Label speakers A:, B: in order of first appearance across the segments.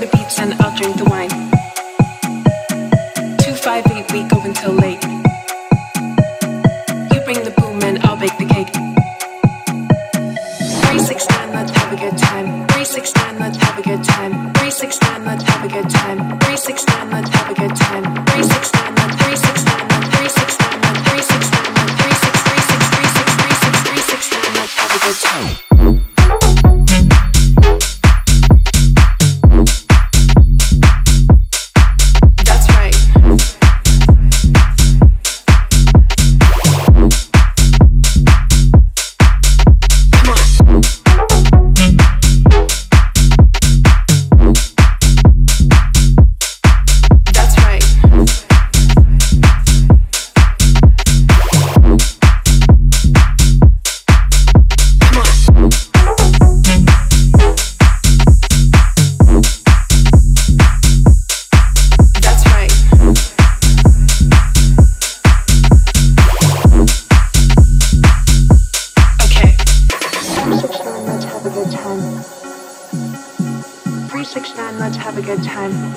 A: the beats and I'll drink the wine. 258, we go until late. You bring the boom and I'll bake the cake. Let's have a good time.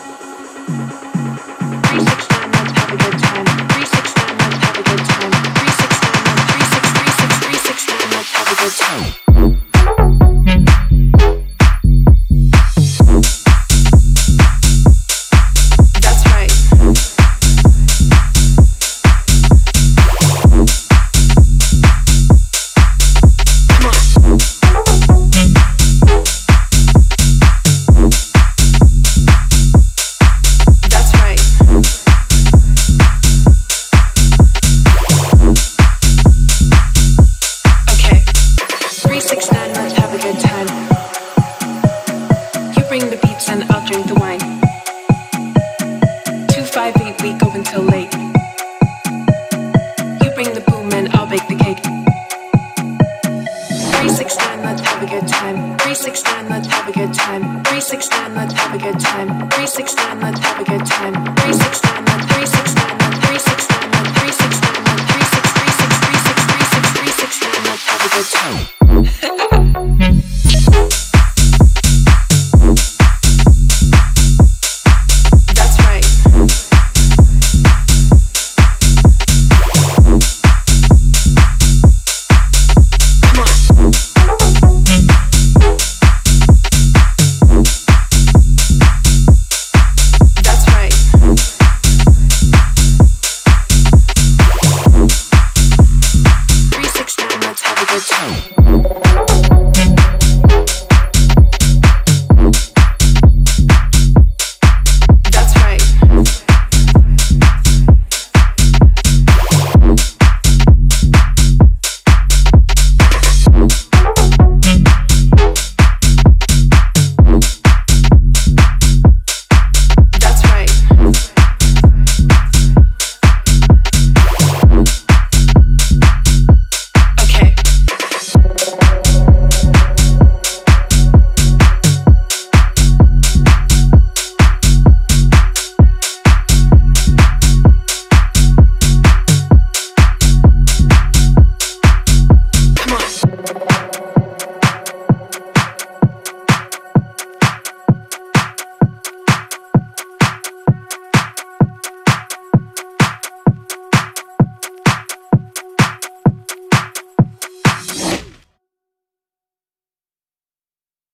A: 369, let's have a good time. 369, let's have a good time. 369, let's 369, let's have a good time. and I'll drink the wine. 258, we go until late. You bring the boom and I'll bake the cake. 369, let's have a good time. 369, let's have a good time. 369, let's have a good time. 369, let's have a good time. 369, 369, 369, 369, 369, 369, 369, 369, let's have a good time.